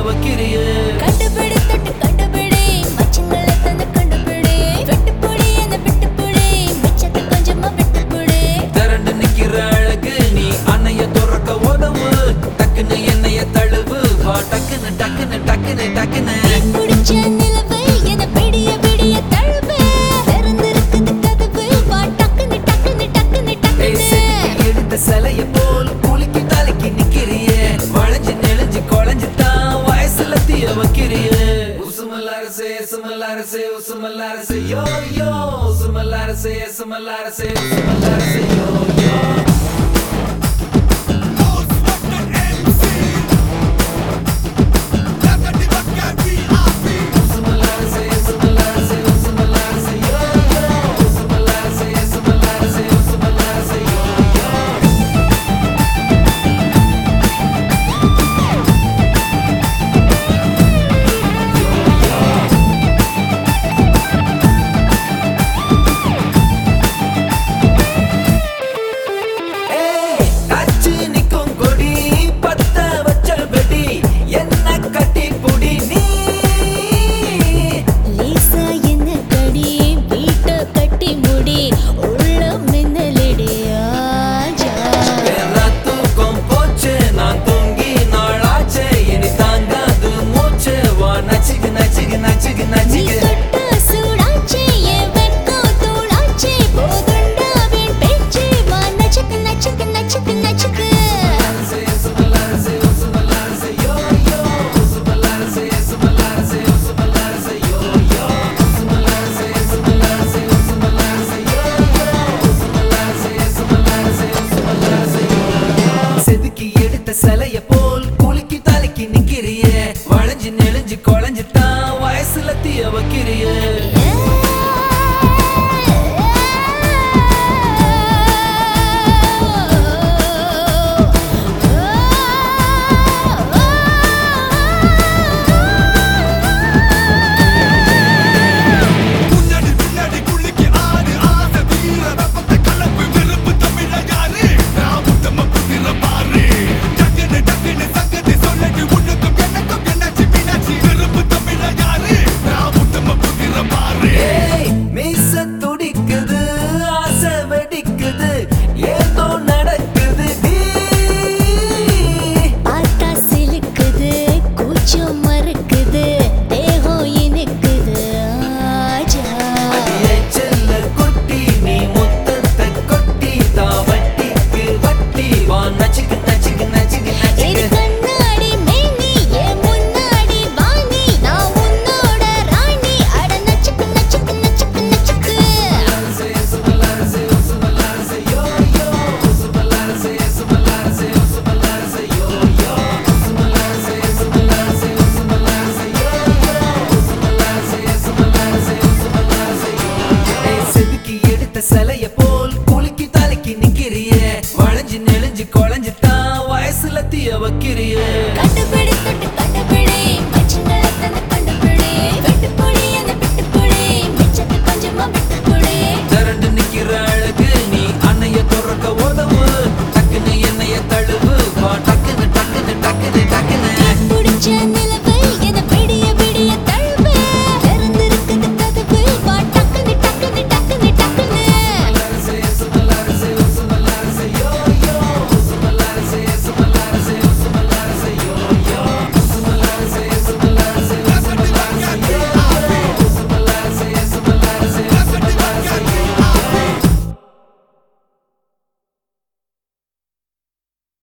அவ கிரியே usmalarse, oh, usmalarse, yo, yo, usmalarse, usmalarse, usmalarse, yo, yo. சிலைய eu would get.